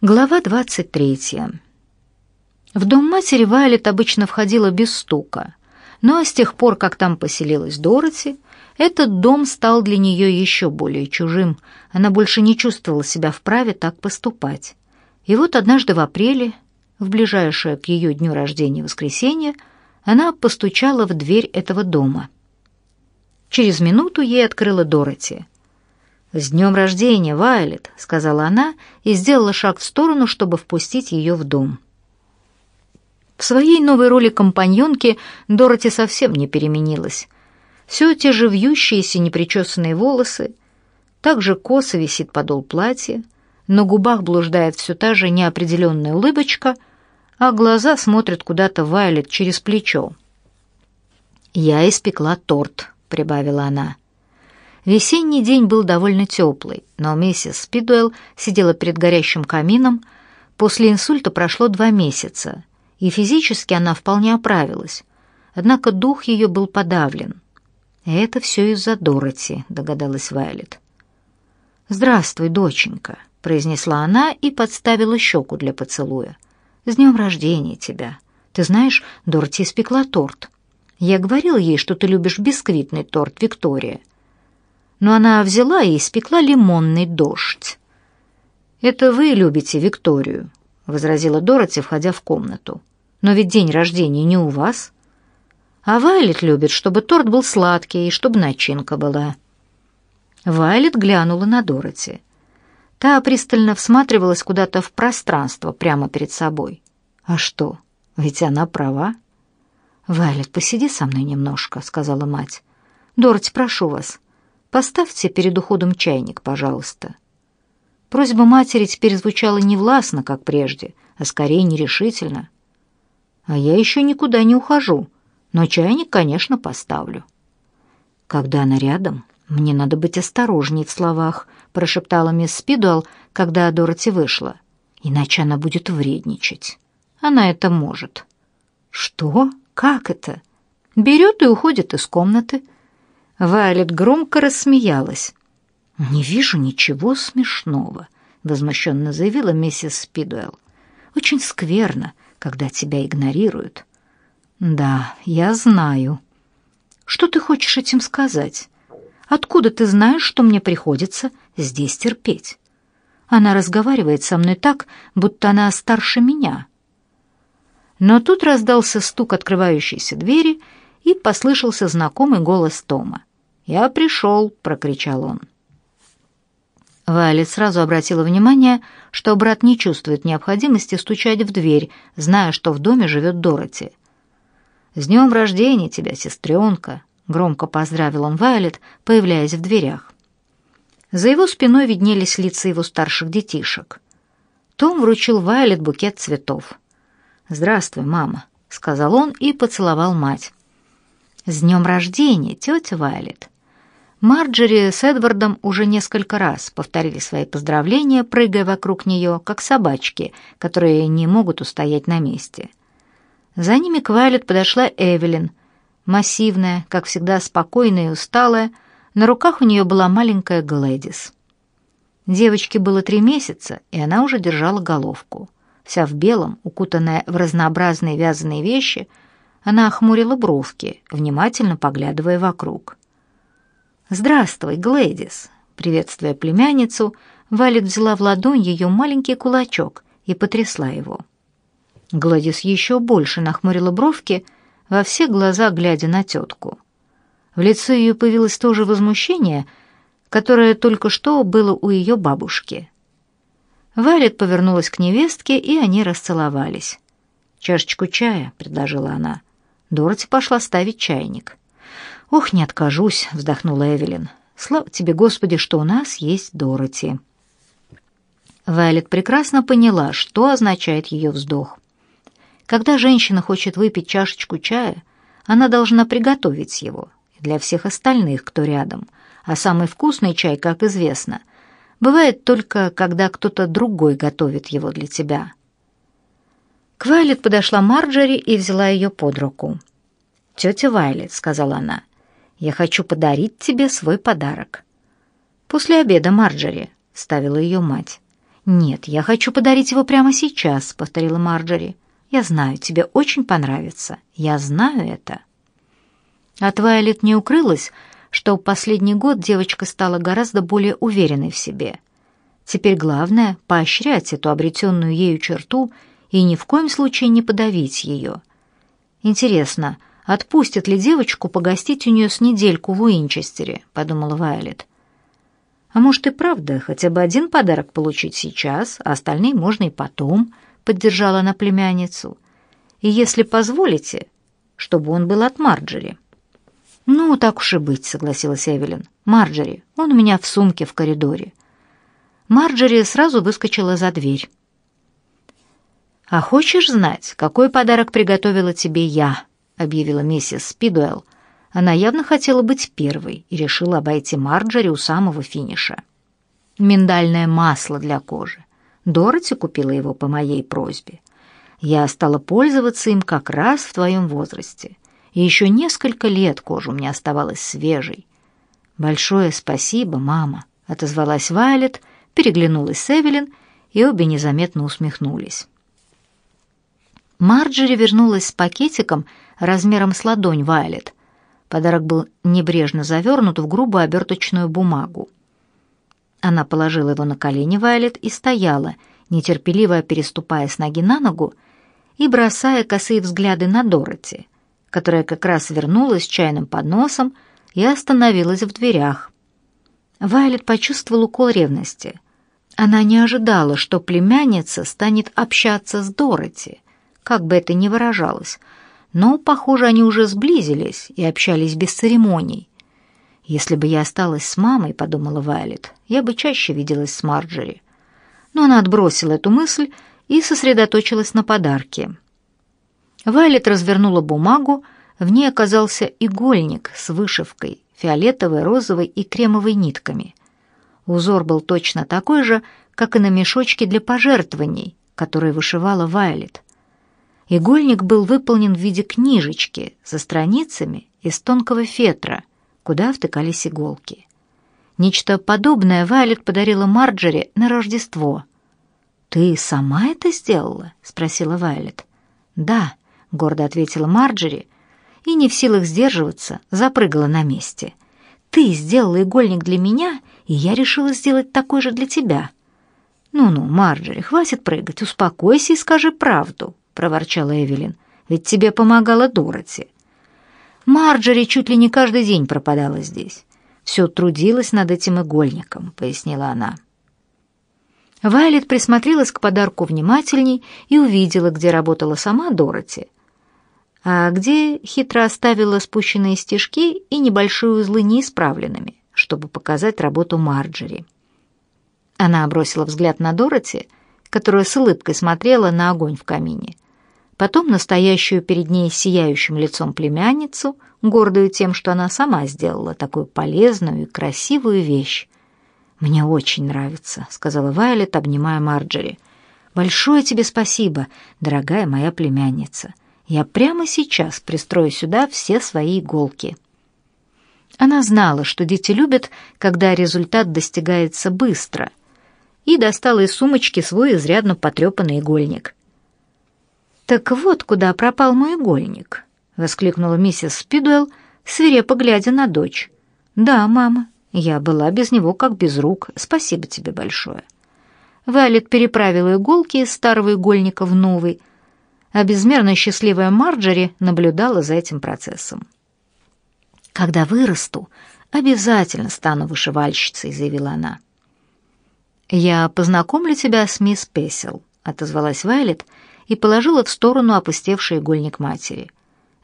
Глава 23. В дом матери Вайлет обычно входила без стука, но с тех пор, как там поселилась Дороти, этот дом стал для нее еще более чужим. Она больше не чувствовала себя вправе так поступать. И вот однажды в апреле, в ближайшее к ее дню рождения воскресенье, она постучала в дверь этого дома. Через минуту ей открыла Дороти — «С днем рождения, Вайлет!» — сказала она и сделала шаг в сторону, чтобы впустить ее в дом. В своей новой роли компаньонки Дороти совсем не переменилась. Все те же вьющиеся непричесанные волосы, также косо висит подол платья, на губах блуждает все та же неопределенная улыбочка, а глаза смотрят куда-то Вайлет через плечо. «Я испекла торт», — прибавила она. Весенний день был довольно теплый, но миссис Спидуэлл сидела перед горящим камином. После инсульта прошло два месяца, и физически она вполне оправилась. Однако дух ее был подавлен. «Это все из-за Дороти», — догадалась Вайлет. «Здравствуй, доченька», — произнесла она и подставила щеку для поцелуя. «С днем рождения тебя. Ты знаешь, Дороти испекла торт. Я говорила ей, что ты любишь бисквитный торт, Виктория но она взяла и испекла лимонный дождь. «Это вы любите Викторию», — возразила Дороти, входя в комнату. «Но ведь день рождения не у вас. А Вайлет любит, чтобы торт был сладкий и чтобы начинка была». Вайлет глянула на Дороти. Та пристально всматривалась куда-то в пространство прямо перед собой. «А что? Ведь она права». «Вайлет, посиди со мной немножко», — сказала мать. «Дороти, прошу вас, Поставьте перед уходом чайник, пожалуйста». Просьба матери теперь звучала не властно, как прежде, а скорее нерешительно. «А я еще никуда не ухожу, но чайник, конечно, поставлю». «Когда она рядом, мне надо быть осторожней в словах», прошептала мисс Спидуэлл, когда Дороти вышла. «Иначе она будет вредничать. Она это может». «Что? Как это?» Берет и уходит из комнаты, Вайлет громко рассмеялась. «Не вижу ничего смешного», — возмущенно заявила миссис Спидуэлл. «Очень скверно, когда тебя игнорируют». «Да, я знаю». «Что ты хочешь этим сказать? Откуда ты знаешь, что мне приходится здесь терпеть?» Она разговаривает со мной так, будто она старше меня. Но тут раздался стук открывающейся двери, и послышался знакомый голос Тома. «Я пришел!» — прокричал он. Вайлет сразу обратила внимание, что брат не чувствует необходимости стучать в дверь, зная, что в доме живет Дороти. «С днем рождения тебя, сестренка!» — громко поздравил он Вайлет, появляясь в дверях. За его спиной виднелись лица его старших детишек. Том вручил Вайлет букет цветов. «Здравствуй, мама», — сказал он и поцеловал мать. «С днем рождения, тетя Вайлет!» Марджери с Эдвардом уже несколько раз повторили свои поздравления, прыгая вокруг нее, как собачки, которые не могут устоять на месте. За ними к Вайлет подошла Эвелин, массивная, как всегда спокойная и усталая, на руках у нее была маленькая Глэдис. Девочке было три месяца, и она уже держала головку. Вся в белом, укутанная в разнообразные вязаные вещи, она охмурила бровки, внимательно поглядывая вокруг. «Здравствуй, Глэдис!» Приветствуя племянницу, Валет взяла в ладонь ее маленький кулачок и потрясла его. Гладис еще больше нахмурила бровки, во все глаза глядя на тетку. В лице ее появилось то же возмущение, которое только что было у ее бабушки. Валет повернулась к невестке, и они расцеловались. «Чашечку чая», — предложила она. Дороти пошла ставить чайник. «Ох, не откажусь», — вздохнула Эвелин. «Слава тебе, Господи, что у нас есть Дороти». Вайлет прекрасно поняла, что означает ее вздох. Когда женщина хочет выпить чашечку чая, она должна приготовить его для всех остальных, кто рядом. А самый вкусный чай, как известно, бывает только, когда кто-то другой готовит его для тебя. К Вайлет подошла Марджори и взяла ее под руку. «Тетя Вайлет», — сказала она, я хочу подарить тебе свой подарок». «После обеда, Марджери», — ставила ее мать. «Нет, я хочу подарить его прямо сейчас», — повторила Марджори. «Я знаю, тебе очень понравится. Я знаю это». От Вайолет не укрылось, что в последний год девочка стала гораздо более уверенной в себе. Теперь главное — поощрять эту обретенную ею черту и ни в коем случае не подавить ее. Интересно, отпустят ли девочку погостить у нее с недельку в Уинчестере, подумала Вайолет. А может и правда, хотя бы один подарок получить сейчас, а остальные можно и потом, поддержала она племянницу. И если позволите, чтобы он был от Марджери. Ну, так уж и быть, согласилась Эвелин. Марджери, он у меня в сумке в коридоре. Марджери сразу выскочила за дверь. «А хочешь знать, какой подарок приготовила тебе я?» — объявила миссис Спидуэлл. Она явно хотела быть первой и решила обойти Марджери у самого финиша. «Миндальное масло для кожи. Дороти купила его по моей просьбе. Я стала пользоваться им как раз в твоем возрасте, и еще несколько лет кожа у меня оставалась свежей. Большое спасибо, мама», — отозвалась Вайлет, переглянулась с Эвелин, и обе незаметно усмехнулись. Марджери вернулась с пакетиком размером с ладонь Вайлет. Подарок был небрежно завернут в грубую оберточную бумагу. Она положила его на колени Вайлет и стояла, нетерпеливо переступая с ноги на ногу и бросая косые взгляды на Дороти, которая как раз вернулась с чайным подносом и остановилась в дверях. Вайлет почувствовала укол ревности. Она не ожидала, что племянница станет общаться с Дороти — как бы это ни выражалось, но, похоже, они уже сблизились и общались без церемоний. «Если бы я осталась с мамой», — подумала Вайлет, — «я бы чаще виделась с Марджери». Но она отбросила эту мысль и сосредоточилась на подарке. Вайлет развернула бумагу, в ней оказался игольник с вышивкой, фиолетовой, розовой и кремовой нитками. Узор был точно такой же, как и на мешочке для пожертвований, который вышивала Вайлет. Игольник был выполнен в виде книжечки со страницами из тонкого фетра, куда втыкались иголки. Нечто подобное Вайлет подарила Марджери на Рождество. «Ты сама это сделала?» — спросила Вайлет. «Да», — гордо ответила Марджери, и, не в силах сдерживаться, запрыгала на месте. «Ты сделала игольник для меня, и я решила сделать такой же для тебя». «Ну-ну, Марджери, хватит прыгать, успокойся и скажи правду», проворчала Эвелин. «Ведь тебе помогала Дороти». «Марджери чуть ли не каждый день пропадала здесь. Все трудилась над этим игольником», — пояснила она. Вайлет присмотрелась к подарку внимательней и увидела, где работала сама Дороти, а где хитро оставила спущенные стежки и небольшие узлы неисправленными, чтобы показать работу Марджери. Она бросила взгляд на Дороти, которая с улыбкой смотрела на огонь в камине — потом настоящую перед ней сияющим лицом племянницу, гордую тем, что она сама сделала такую полезную и красивую вещь. «Мне очень нравится», — сказала Вайлет, обнимая Марджери. «Большое тебе спасибо, дорогая моя племянница. Я прямо сейчас пристрою сюда все свои иголки». Она знала, что дети любят, когда результат достигается быстро, и достала из сумочки свой изрядно потрепанный игольник. «Так вот куда пропал мой игольник», — воскликнула миссис Спидуэлл, свирепо глядя на дочь. «Да, мама, я была без него как без рук. Спасибо тебе большое». Вайлет переправила иголки из старого игольника в новый, а безмерно счастливая Марджери наблюдала за этим процессом. «Когда вырасту, обязательно стану вышивальщицей», — заявила она. «Я познакомлю тебя с мисс Песел», — отозвалась Вайлет, — и положила в сторону опустевший игольник матери.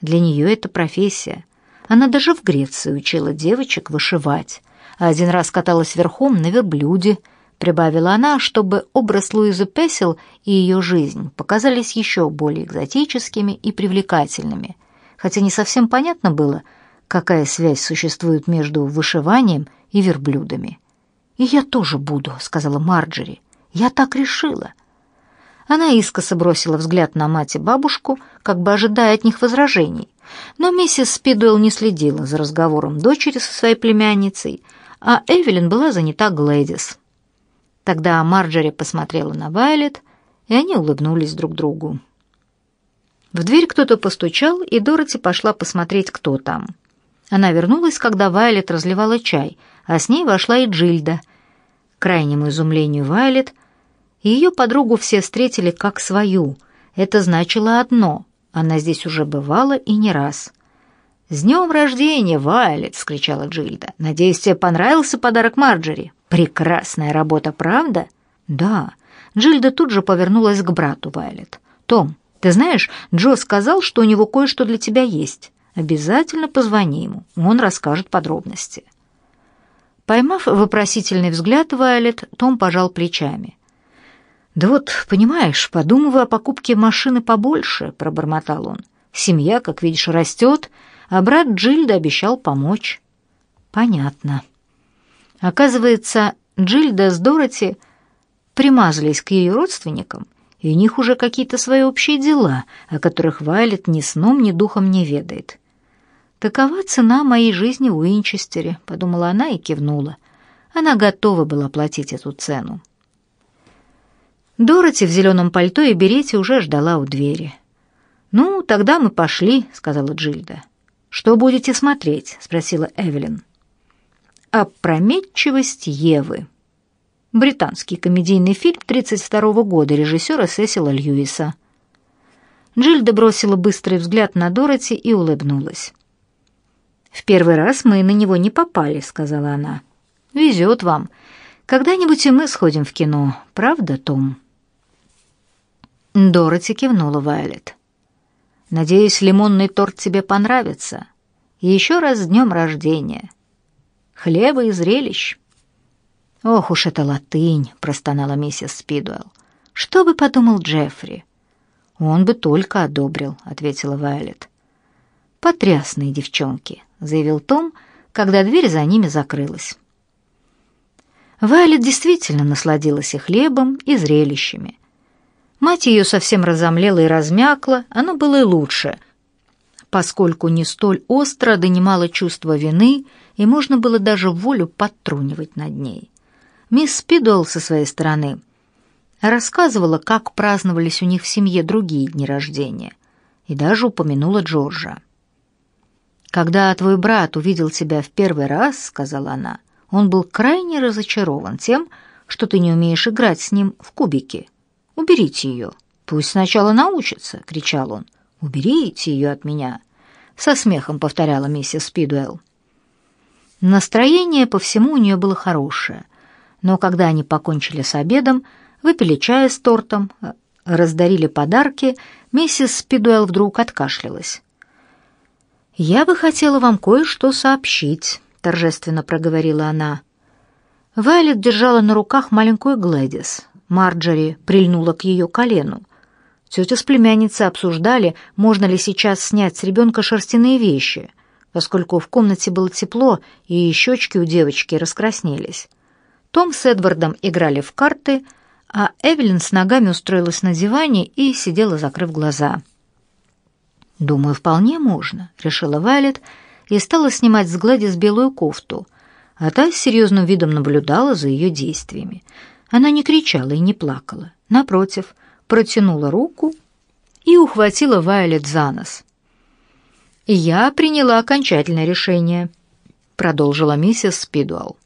Для нее это профессия. Она даже в Греции учила девочек вышивать, а один раз каталась верхом на верблюде, прибавила она, чтобы образ Луизы Песел и ее жизнь показались еще более экзотическими и привлекательными, хотя не совсем понятно было, какая связь существует между вышиванием и верблюдами. «И я тоже буду», — сказала Марджери. «Я так решила». Она искоса бросила взгляд на мать и бабушку, как бы ожидая от них возражений. Но миссис Спидуэлл не следила за разговором дочери со своей племянницей, а Эвелин была занята Глэдис. Тогда Марджери посмотрела на Вайлет, и они улыбнулись друг другу. В дверь кто-то постучал, и Дороти пошла посмотреть, кто там. Она вернулась, когда Вайлет разливала чай, а с ней вошла и Джильда. К крайнему изумлению Вайлет ее подругу все встретили как свою. Это значило одно — она здесь уже бывала и не раз. «С днем рождения, Вайлет!» — скричала Джильда. «Надеюсь, тебе понравился подарок Марджери?» «Прекрасная работа, правда?» «Да». Джильда тут же повернулась к брату Вайлет. «Том, ты знаешь, Джо сказал, что у него кое-что для тебя есть. Обязательно позвони ему, он расскажет подробности». Поймав вопросительный взгляд Вайлет, Том пожал плечами. «Да вот, понимаешь, подумываю о покупке машины побольше», — пробормотал он. «Семья, как видишь, растет, а брат Джильда обещал помочь». «Понятно». Оказывается, Джильда с Дороти примазались к ее родственникам, и у них уже какие-то свои общие дела, о которых Вайлет ни сном, ни духом не ведает. «Такова цена моей жизни в Уинчестере», — подумала она и кивнула. Она готова была платить эту цену. Дороти в зеленом пальто и берете уже ждала у двери. «Ну, тогда мы пошли», — сказала Джильда. «Что будете смотреть?» — спросила Эвелин. «Опрометчивость Евы». Британский комедийный фильм 32 года режиссера Сесила Льюиса. Джильда бросила быстрый взгляд на Дороти и улыбнулась. «В первый раз мы на него не попали», — сказала она. «Везет вам. Когда-нибудь и мы сходим в кино, правда, Том?» Дороти кивнула Вайлет. «Надеюсь, лимонный торт тебе понравится. Еще раз с днем рождения. Хлеба и зрелищ». «Ох уж это латынь!» — простонала миссис Спидуэлл. «Что бы подумал Джеффри?» «Он бы только одобрил», — ответила Вайлет. «Потрясные девчонки», — заявил Том, когда дверь за ними закрылась. Вайлет действительно насладилась и хлебом, и зрелищами. Мать ее совсем разомлела и размякла, оно было и лучше, поскольку не столь остро донимало чувство вины, и можно было даже волю подтрунивать над ней. Мисс Спидуэлл со своей стороны рассказывала, как праздновались у них в семье другие дни рождения, и даже упомянула Джорджа. «Когда твой брат увидел тебя в первый раз, — сказала она, — он был крайне разочарован тем, что ты не умеешь играть с ним в кубики. Уберите ее. Пусть сначала научится, — кричал он. Уберите ее от меня, — со смехом повторяла миссис Спидуэлл. Настроение по всему у нее было хорошее, но когда они покончили с обедом, выпили чая с тортом, раздарили подарки, миссис Спидуэлл вдруг откашлялась. «Я бы хотела вам кое-что сообщить», — торжественно проговорила она. Вайлет держала на руках маленькую Глэдис. Марджори прильнула к ее колену. Тетя с племянницей обсуждали, можно ли сейчас снять с ребенка шерстяные вещи, поскольку в комнате было тепло, и щечки у девочки раскраснелись. Том с Эдвардом играли в карты, а Эвелин с ногами устроилась на диване и сидела, закрыв глаза. «Думаю, вполне можно», — решила Вайлет и стала снимать с Гладис белую кофту, а та с серьезным видом наблюдала за ее действиями — она не кричала и не плакала. Напротив, протянула руку и ухватила Вайолет за нос. «Я приняла окончательное решение», — продолжила миссис Спидуэлл.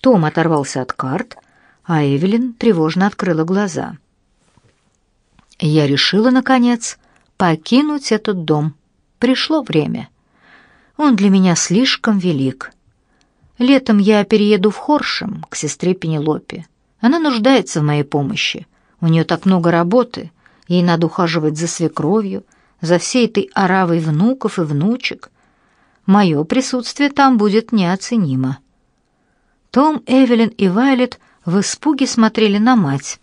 Том оторвался от карт, а Эвелин тревожно открыла глаза. «Я решила, наконец, покинуть этот дом. Пришло время. Он для меня слишком велик. Летом я перееду в Хоршем к сестре Пенелопе. Она нуждается в моей помощи. У нее так много работы. Ей надо ухаживать за свекровью, за всей этой оравой внуков и внучек. Мое присутствие там будет неоценимо. Том, Эвелин и Вайлет в испуге смотрели на мать.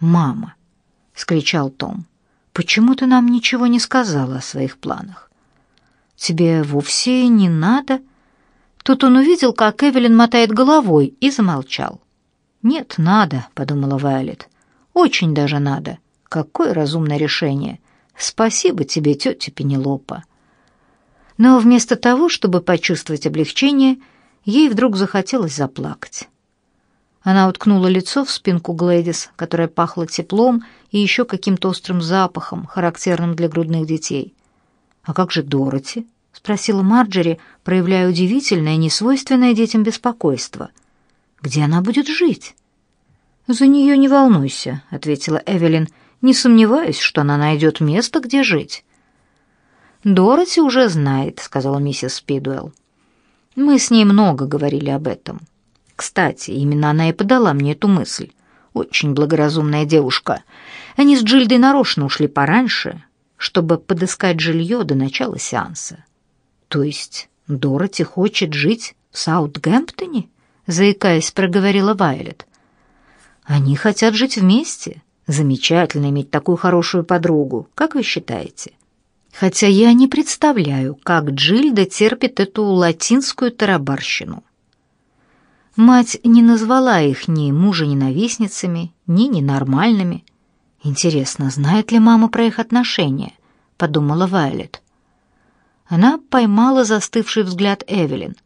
«Мама!» — скричал Том. «Почему ты нам ничего не сказала о своих планах? Тебе вовсе не надо...» Тут он увидел, как Эвелин мотает головой, и замолчал. «Нет, надо», — подумала Вайолет. «Очень даже надо. Какое разумное решение. Спасибо тебе, тетя Пенелопа». Но вместо того, чтобы почувствовать облегчение, ей вдруг захотелось заплакать. Она уткнула лицо в спинку Глэдис, которая пахла теплом и еще каким-то острым запахом, характерным для грудных детей. «А как же Дороти?» — спросила Марджери, проявляя удивительное, несвойственное детям беспокойство. «Где она будет жить?» «За нее не волнуйся», — ответила Эвелин. «Не сомневаюсь, что она найдет место, где жить». «Дороти уже знает», — сказала миссис Спидуэлл. «Мы с ней много говорили об этом. Кстати, именно она и подала мне эту мысль. Очень благоразумная девушка. Они с Джильдой нарочно ушли пораньше, чтобы подыскать жилье до начала сеанса. То есть Дороти хочет жить в Саутгемптоне? Заикаясь, проговорила Вайлет. Они хотят жить вместе. Замечательно иметь такую хорошую подругу. Как вы считаете? Хотя я не представляю, как Джильда терпит эту латинскую тарабарщину. Мать не назвала их ни мужа-ненавистницами, ни ненормальными. Интересно, знает ли мама про их отношения, подумала Вайлет. Она поймала застывший взгляд Эвелин.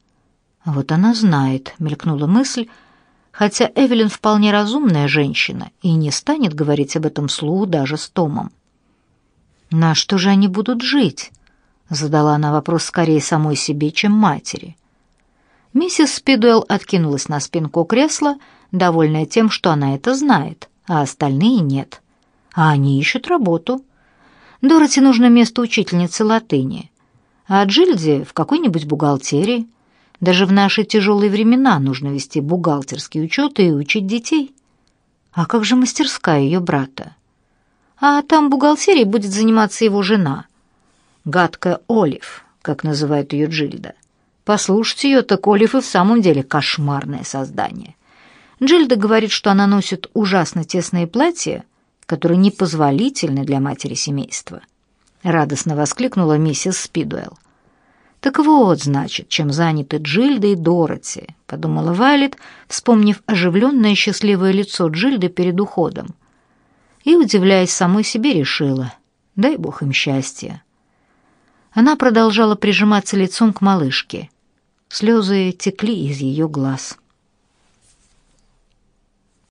Вот она знает, мелькнула мысль, хотя Эвелин вполне разумная женщина и не станет говорить об этом вслух даже с Томом. На что же они будут жить? задала она вопрос скорее самой себе, чем матери. Миссис Спидуэлл откинулась на спинку кресла, довольная тем, что она это знает, а остальные нет. А они ищут работу. Дороти нужно место учительницы латыни, а Джильде в какой-нибудь бухгалтерии. Даже в наши тяжелые времена нужно вести бухгалтерский учет и учить детей. А как же мастерская ее брата? А там бухгалтерией будет заниматься его жена. Гадкая Олив, как называет ее Джильда. Послушать ее, так Олив и в самом деле кошмарное создание. Джильда говорит, что она носит ужасно тесные платья, которые непозволительны для матери семейства. Радостно воскликнула миссис Спидуэлл. «Так вот, значит, чем заняты Джильда и Дороти», — подумала Вайлет, вспомнив оживленное счастливое лицо Джильды перед уходом. И, удивляясь самой себе, решила, дай бог им счастья. Она продолжала прижиматься лицом к малышке. Слезы текли из ее глаз.